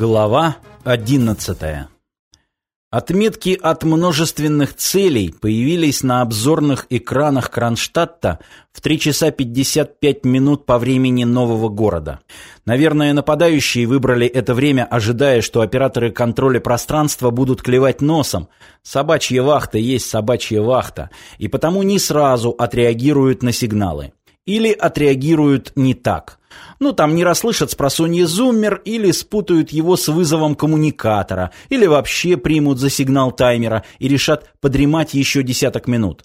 Глава 11. Отметки от множественных целей появились на обзорных экранах Кронштадта в 3 часа 55 минут по времени нового города. Наверное, нападающие выбрали это время, ожидая, что операторы контроля пространства будут клевать носом. Собачья вахта есть собачья вахта, и потому не сразу отреагируют на сигналы. Или отреагируют не так. Ну, там не расслышат с просонья зуммер или спутают его с вызовом коммуникатора, или вообще примут за сигнал таймера и решат подремать еще десяток минут.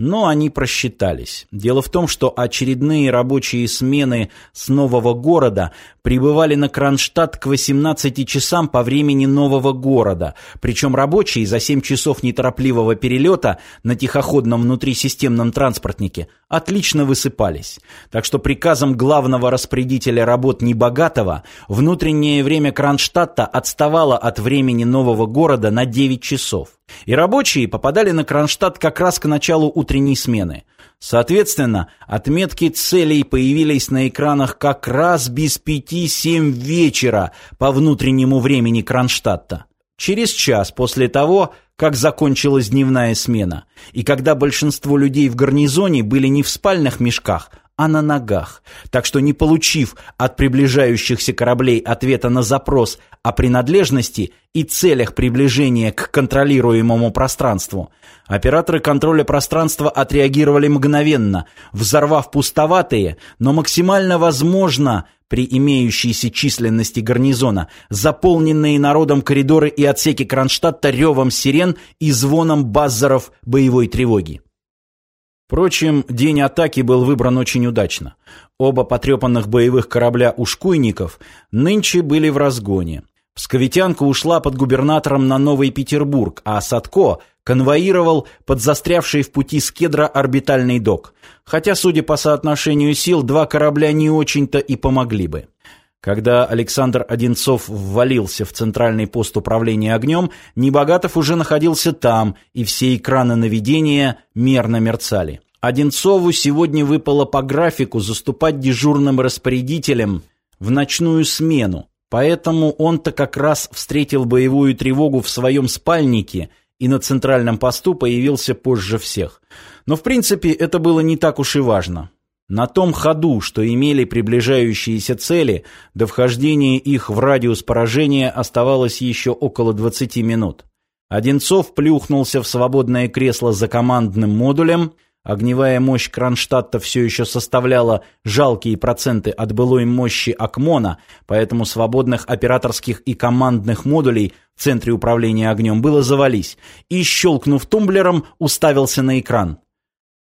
Но они просчитались. Дело в том, что очередные рабочие смены с нового города прибывали на Кронштадт к 18 часам по времени нового города, причем рабочие за 7 часов неторопливого перелета на тихоходном внутрисистемном транспортнике отлично высыпались. Так что приказом главного распорядителя работ Небогатого внутреннее время Кронштадта отставало от времени нового города на 9 часов. И рабочие попадали на Кронштадт как раз к началу утренней смены. Соответственно, отметки целей появились на экранах как раз без пяти-семь вечера по внутреннему времени Кронштадта. Через час после того, как закончилась дневная смена, и когда большинство людей в гарнизоне были не в спальных мешках, а на ногах. Так что не получив от приближающихся кораблей ответа на запрос о принадлежности и целях приближения к контролируемому пространству, операторы контроля пространства отреагировали мгновенно, взорвав пустоватые, но максимально возможно при имеющейся численности гарнизона, заполненные народом коридоры и отсеки Кронштадта ревом сирен и звоном баззеров боевой тревоги. Впрочем, день атаки был выбран очень удачно. Оба потрепанных боевых корабля ушкуйников нынче были в разгоне. Псковитянка ушла под губернатором на Новый Петербург, а Садко конвоировал под застрявший в пути скедра орбитальный док. Хотя, судя по соотношению сил, два корабля не очень-то и помогли бы. Когда Александр Одинцов ввалился в центральный пост управления огнем, Небогатов уже находился там, и все экраны наведения мерно мерцали. Одинцову сегодня выпало по графику заступать дежурным распорядителем в ночную смену, поэтому он-то как раз встретил боевую тревогу в своем спальнике и на центральном посту появился позже всех. Но в принципе это было не так уж и важно. На том ходу, что имели приближающиеся цели, до вхождения их в радиус поражения оставалось еще около 20 минут. Одинцов плюхнулся в свободное кресло за командным модулем. Огневая мощь Кронштадта все еще составляла жалкие проценты от былой мощи Акмона, поэтому свободных операторских и командных модулей в центре управления огнем было завались, и, щелкнув тумблером, уставился на экран.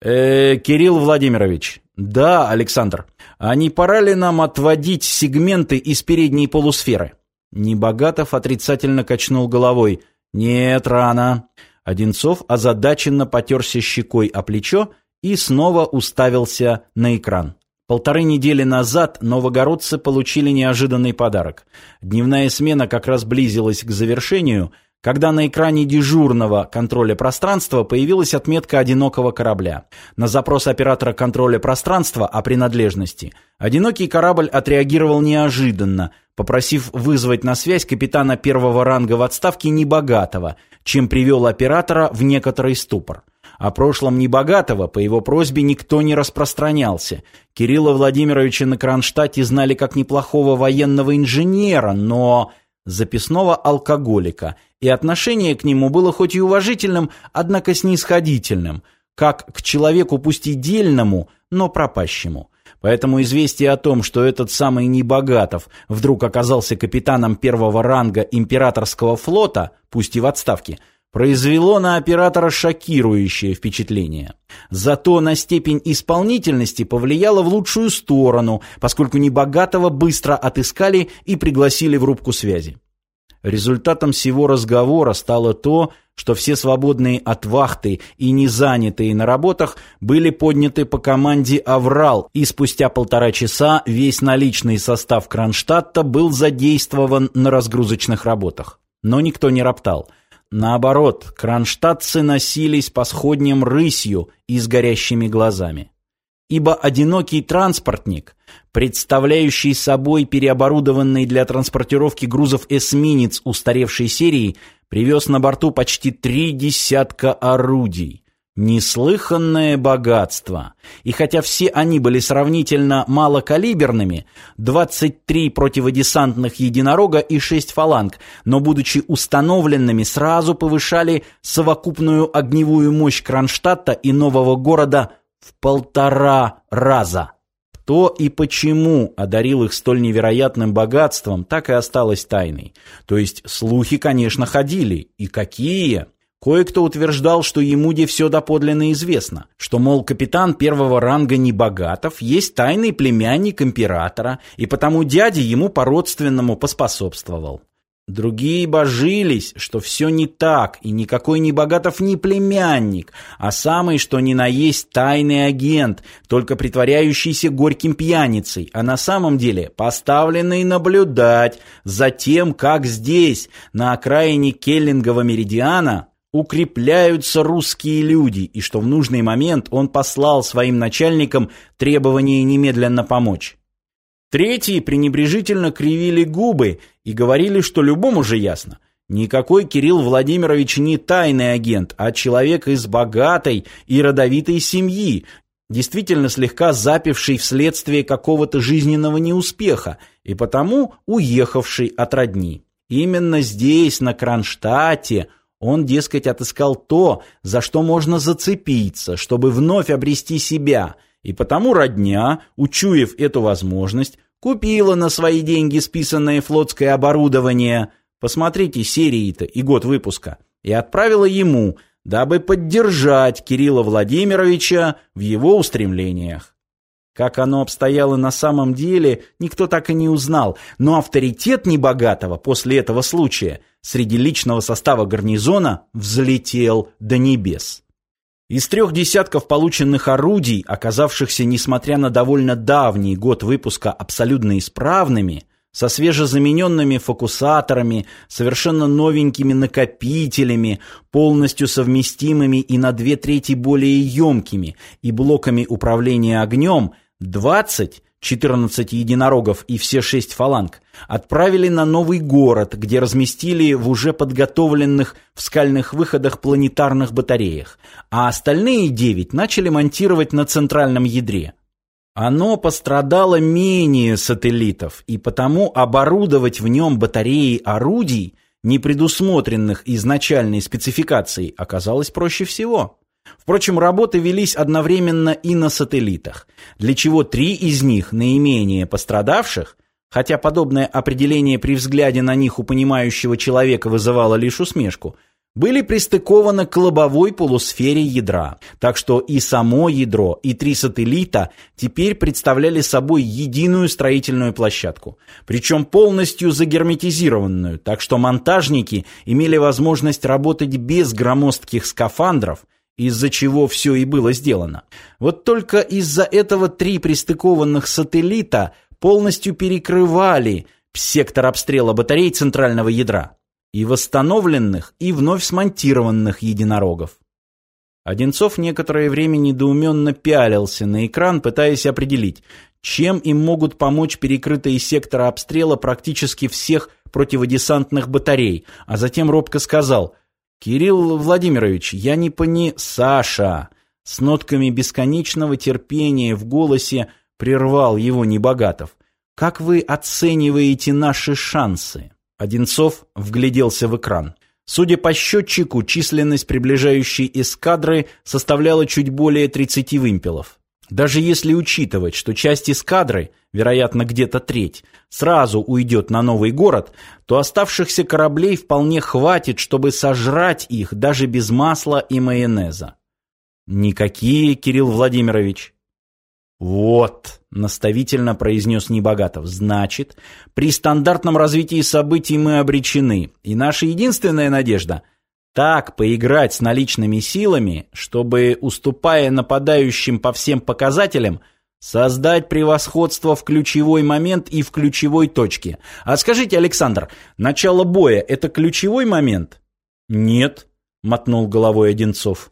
«Э, Кирилл Владимирович, «Да, Александр, а не пора ли нам отводить сегменты из передней полусферы?» Небогатов отрицательно качнул головой. «Нет, рано». Одинцов озадаченно потерся щекой о плечо и снова уставился на экран. Полторы недели назад новогородцы получили неожиданный подарок. Дневная смена как раз близилась к завершению – когда на экране дежурного контроля пространства появилась отметка одинокого корабля. На запрос оператора контроля пространства о принадлежности одинокий корабль отреагировал неожиданно, попросив вызвать на связь капитана первого ранга в отставке Небогатого, чем привел оператора в некоторый ступор. О прошлом Небогатого по его просьбе никто не распространялся. Кирилла Владимировича на Кронштадте знали как неплохого военного инженера, но записного алкоголика, и отношение к нему было хоть и уважительным, однако снисходительным, как к человеку пусть и дельному, но пропащему. Поэтому известие о том, что этот самый Небогатов вдруг оказался капитаном первого ранга императорского флота, пусть и в отставке, произвело на оператора шокирующее впечатление. Зато на степень исполнительности повлияло в лучшую сторону, поскольку небогатого быстро отыскали и пригласили в рубку связи. Результатом всего разговора стало то, что все свободные от вахты и не занятые на работах были подняты по команде «Аврал», и спустя полтора часа весь наличный состав Кронштадта был задействован на разгрузочных работах. Но никто не роптал – Наоборот, кронштадтцы носились по сходням рысью и с горящими глазами. ибо одинокий транспортник, представляющий собой переоборудованный для транспортировки грузов эсминец устаревшей серии, привез на борту почти три десятка орудий. Неслыханное богатство. И хотя все они были сравнительно малокалиберными, 23 противодесантных единорога и 6 фаланг, но будучи установленными, сразу повышали совокупную огневую мощь Кронштадта и нового города в полтора раза. Кто и почему одарил их столь невероятным богатством, так и осталось тайной. То есть слухи, конечно, ходили. И какие? Кое-кто утверждал, что ему де все доподлинно известно, что, мол, капитан первого ранга Небогатов есть тайный племянник императора, и потому дядя ему по-родственному поспособствовал. Другие божились, что все не так, и никакой не Богатов не племянник, а самый что ни на есть тайный агент, только притворяющийся горьким пьяницей, а на самом деле поставленный наблюдать за тем, как здесь, на окраине Келлингова меридиана, укрепляются русские люди, и что в нужный момент он послал своим начальникам требование немедленно помочь. Третьи пренебрежительно кривили губы и говорили, что любому же ясно. Никакой Кирилл Владимирович не тайный агент, а человек из богатой и родовитой семьи, действительно слегка запивший вследствие какого-то жизненного неуспеха и потому уехавший от родни. Именно здесь, на Кронштадте, он, дескать, отыскал то, за что можно зацепиться, чтобы вновь обрести себя – и потому родня, учуяв эту возможность, купила на свои деньги списанное флотское оборудование, посмотрите серии-то и год выпуска, и отправила ему, дабы поддержать Кирилла Владимировича в его устремлениях. Как оно обстояло на самом деле, никто так и не узнал, но авторитет небогатого после этого случая среди личного состава гарнизона взлетел до небес. Из трех десятков полученных орудий, оказавшихся, несмотря на довольно давний год выпуска, абсолютно исправными, со свежезамененными фокусаторами, совершенно новенькими накопителями, полностью совместимыми и на две трети более емкими, и блоками управления огнем, 20 14 единорогов и все шесть фаланг, отправили на новый город, где разместили в уже подготовленных в скальных выходах планетарных батареях, а остальные девять начали монтировать на центральном ядре. Оно пострадало менее сателлитов, и потому оборудовать в нем батареи орудий, не предусмотренных изначальной спецификацией, оказалось проще всего. Впрочем, работы велись одновременно и на сателлитах, для чего три из них, наименее пострадавших, хотя подобное определение при взгляде на них у понимающего человека вызывало лишь усмешку, были пристыкованы к лобовой полусфере ядра, так что и само ядро, и три сателлита теперь представляли собой единую строительную площадку, причем полностью загерметизированную, так что монтажники имели возможность работать без громоздких скафандров – из-за чего все и было сделано. Вот только из-за этого три пристыкованных сателлита полностью перекрывали сектор обстрела батарей центрального ядра и восстановленных, и вновь смонтированных единорогов. Одинцов некоторое время недоуменно пялился на экран, пытаясь определить, чем им могут помочь перекрытые сектора обстрела практически всех противодесантных батарей, а затем робко сказал «Кирилл Владимирович, я не пони... Саша!» С нотками бесконечного терпения в голосе прервал его Небогатов. «Как вы оцениваете наши шансы?» Одинцов вгляделся в экран. Судя по счетчику, численность приближающей эскадры составляла чуть более 30 вымпелов. Даже если учитывать, что часть эскадры, вероятно, где-то треть, сразу уйдет на новый город, то оставшихся кораблей вполне хватит, чтобы сожрать их даже без масла и майонеза. Никакие, Кирилл Владимирович. Вот, наставительно произнес Небогатов. Значит, при стандартном развитии событий мы обречены, и наша единственная надежда — так поиграть с наличными силами, чтобы, уступая нападающим по всем показателям, создать превосходство в ключевой момент и в ключевой точке. А скажите, Александр, начало боя – это ключевой момент? Нет, мотнул головой Одинцов.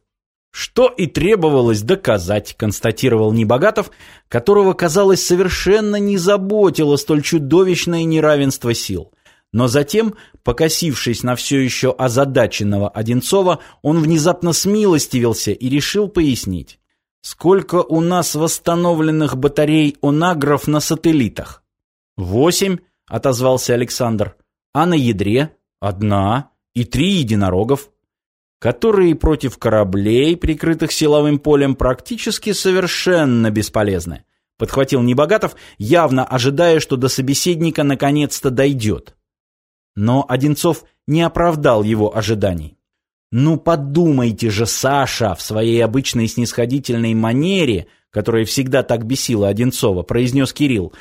Что и требовалось доказать, констатировал Небогатов, которого, казалось, совершенно не заботило столь чудовищное неравенство сил. Но затем, покосившись на все еще озадаченного Одинцова, он внезапно смилостивился и решил пояснить. «Сколько у нас восстановленных батарей «Онагров» на сателлитах?» «Восемь», — отозвался Александр. «А на ядре?» «Одна. И три единорогов» которые против кораблей, прикрытых силовым полем, практически совершенно бесполезны. Подхватил Небогатов, явно ожидая, что до собеседника наконец-то дойдет. Но Одинцов не оправдал его ожиданий. «Ну подумайте же, Саша!» в своей обычной снисходительной манере, которая всегда так бесила Одинцова, произнес Кирилл.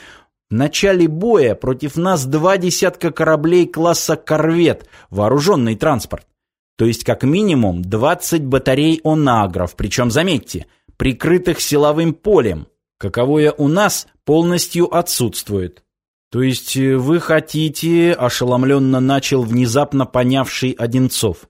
«В начале боя против нас два десятка кораблей класса «Корвет», вооруженный транспорт. То есть как минимум 20 батарей «Онагров», причем, заметьте, прикрытых силовым полем, каковое у нас полностью отсутствует. «То есть э, вы хотите...» — ошеломленно начал внезапно понявший Одинцов.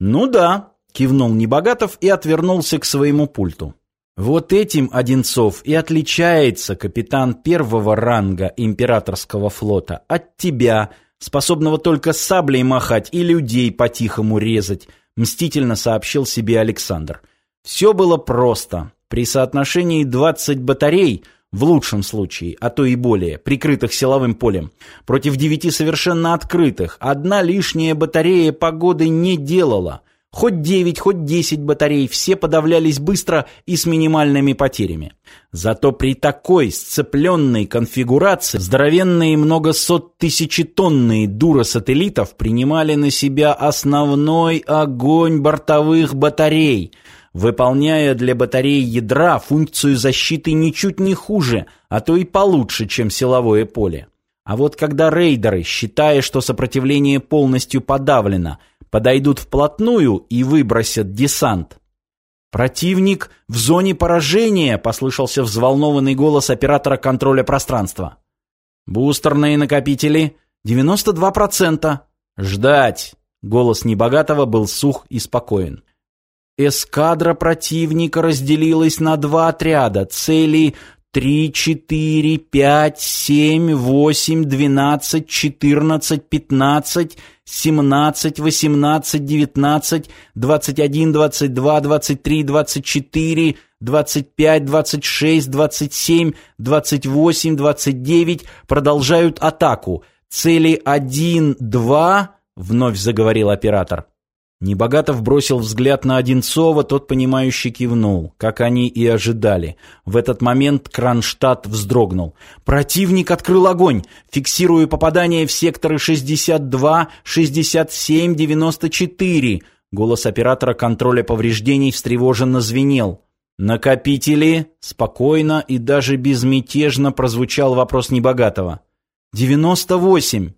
«Ну да», — кивнул Небогатов и отвернулся к своему пульту. «Вот этим Одинцов и отличается капитан первого ранга императорского флота от тебя, способного только саблей махать и людей по-тихому резать», — мстительно сообщил себе Александр. «Все было просто. При соотношении 20 батарей — в лучшем случае, а то и более, прикрытых силовым полем, против девяти совершенно открытых, одна лишняя батарея погоды не делала. Хоть девять, хоть десять батарей, все подавлялись быстро и с минимальными потерями. Зато при такой сцепленной конфигурации здоровенные многосоттысячетонные дура-сателлитов принимали на себя основной огонь бортовых батарей – выполняя для батареи ядра функцию защиты ничуть не хуже, а то и получше, чем силовое поле. А вот когда рейдеры, считая, что сопротивление полностью подавлено, подойдут вплотную и выбросят десант, «Противник в зоне поражения!» — послышался взволнованный голос оператора контроля пространства. «Бустерные накопители? 92%. Ждать!» — голос Небогатого был сух и спокоен. Эскадра противника разделилась на два отряда. Цели 3, 4, 5, 7, 8, 12, 14, 15, 17, 18, 19, 21, 22, 23, 24, 25, 26, 27, 28, 29 продолжают атаку. Цели 1, 2, вновь заговорил оператор. Небогатов бросил взгляд на Одинцова, тот, понимающе кивнул, как они и ожидали. В этот момент Кронштадт вздрогнул. Противник открыл огонь, фиксируя попадание в секторы 62, 67, 94. Голос оператора контроля повреждений встревоженно звенел. «Накопители?» — спокойно и даже безмятежно прозвучал вопрос Небогатого. «Девяносто восемь».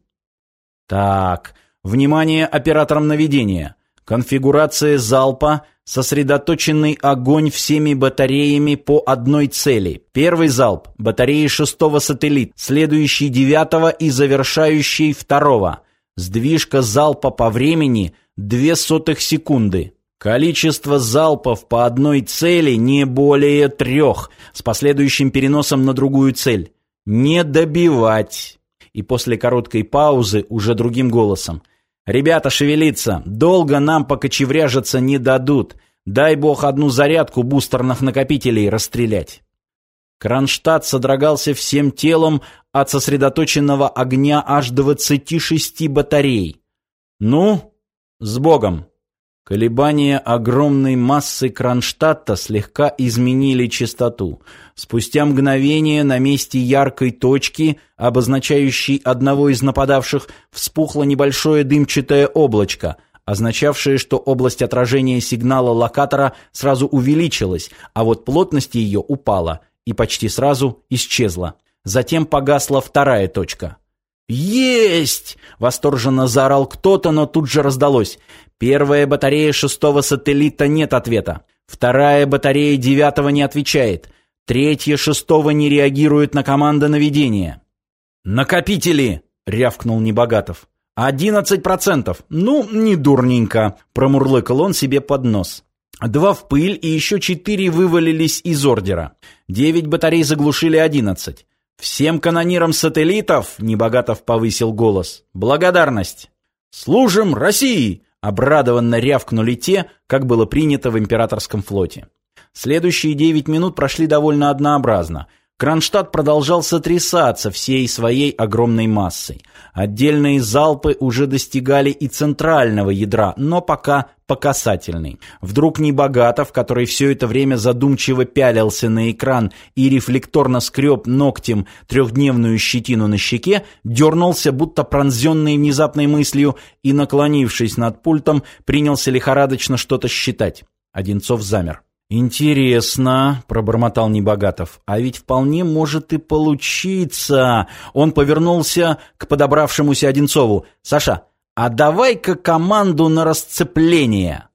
«Так, внимание операторам наведения». Конфигурация залпа, сосредоточенный огонь всеми батареями по одной цели. Первый залп – батареи шестого сателлит, следующий девятого и завершающий второго. Сдвижка залпа по времени – две сотых секунды. Количество залпов по одной цели не более трех, с последующим переносом на другую цель. Не добивать. И после короткой паузы уже другим голосом – «Ребята, шевелиться! Долго нам покочевряжиться не дадут. Дай бог одну зарядку бустерных накопителей расстрелять». Кронштадт содрогался всем телом от сосредоточенного огня аж 26 батарей. «Ну, с Богом!» Колебания огромной массы Кронштадта слегка изменили частоту. Спустя мгновение на месте яркой точки, обозначающей одного из нападавших, вспухло небольшое дымчатое облачко, означавшее, что область отражения сигнала локатора сразу увеличилась, а вот плотность ее упала и почти сразу исчезла. Затем погасла вторая точка. «Есть!» — восторженно заорал кто-то, но тут же раздалось. Первая батарея шестого сателлита нет ответа. Вторая батарея девятого не отвечает. Третья шестого не реагирует на команды наведения. «Накопители!» — рявкнул Небогатов. «Одиннадцать процентов! Ну, не дурненько!» — промурлыкал он себе под нос. Два в пыль и еще четыре вывалились из ордера. Девять батарей заглушили одиннадцать. «Всем канонирам сателлитов!» — Небогатов повысил голос. «Благодарность!» «Служим России!» — обрадованно рявкнули те, как было принято в императорском флоте. Следующие девять минут прошли довольно однообразно — Кронштадт продолжал сотрясаться всей своей огромной массой. Отдельные залпы уже достигали и центрального ядра, но пока по касательной. Вдруг Небогатов, который все это время задумчиво пялился на экран и рефлекторно скреб ногтем трехдневную щетину на щеке, дернулся, будто пронзенный внезапной мыслью, и, наклонившись над пультом, принялся лихорадочно что-то считать. Одинцов замер. «Интересно», — пробормотал Небогатов, — «а ведь вполне может и получиться». Он повернулся к подобравшемуся Одинцову. «Саша, а давай-ка команду на расцепление».